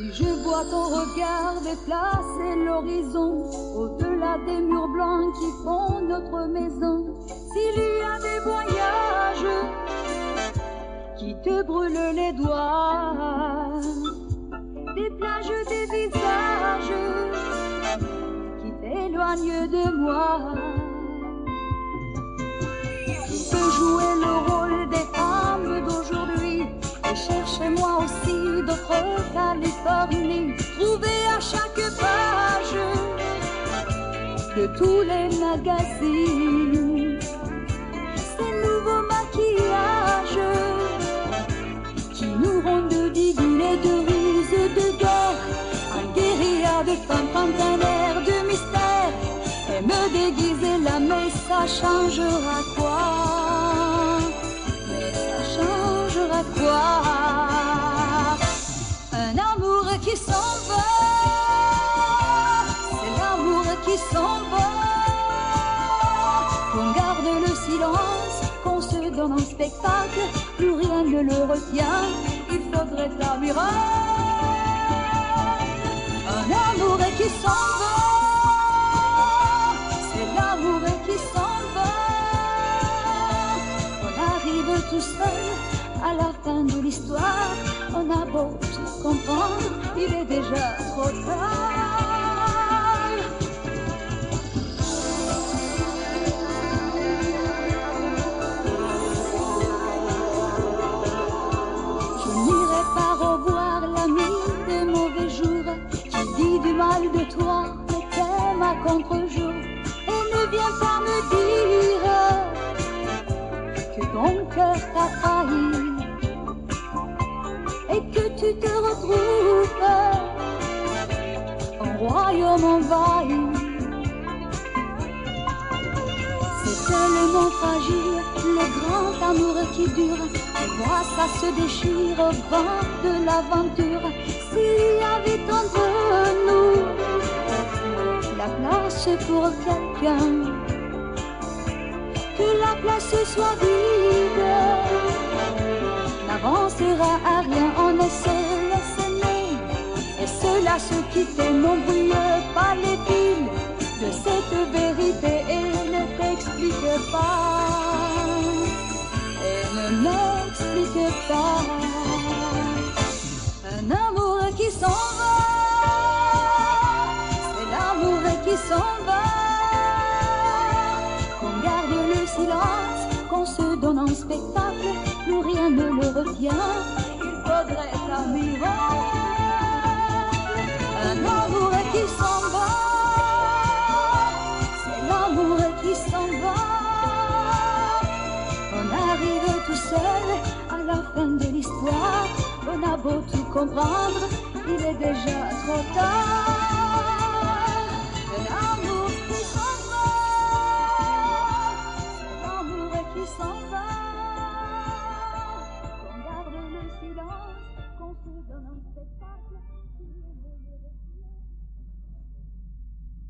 Je vois ton regard déplacer l'horizon au-delà des murs blancs qui font notre maison. S'il y a des voyages qui te brûlent les doigts, des plages, des visages qui t'éloignent de moi. D'autres Californie. Trouver à chaque page de tous les magazines ces nouveaux maquillages qui nous rendent dignes et de ruses de guerre. Un guérilla de femmes prendre un air de mystère et me déguiser là, mais ça changera quoi? Qui s'en va, c'est l'amour qui s'en va. Qu'on garde le silence, qu'on se donne en spectacle, plus rien ne le retient, il faudrait un miracle. Un amour qui s'en va, c'est l'amour qui s'en va. On arrive tout seul à la fin de l'histoire, on a beau il est déjà trop tard. Je n'irai pas revoir l'ami des mauvais jours qui dit du mal de toi, mais t'aime à contre-jour. Et ne viens pas me dire que ton cœur t'a C'est tellement fragile, le grand amour qui dure. Tu vois, ça se déchire au vent de l'aventure. S'il y avait entre nous la place pour quelqu'un, que la place soit vide, n'avancera à rien. Cela se quitte. N'embrouille pas les fils de cette vérité et ne t'explique pas. Et ne m'explique pas. Un amour qui s'en va, c'est l'amour qui s'en va. Qu'on garde le silence, qu'on se donne en spectacle, plus rien ne le revient. Il faudrait un. S'en va. On arrive tout seul à la fin de l'histoire. On a beau tout comprendre, il est déjà trop tard. Un amour qui s'en va, l'amour qui s'en va. On garde le silence, qu'on se donne un spectacle.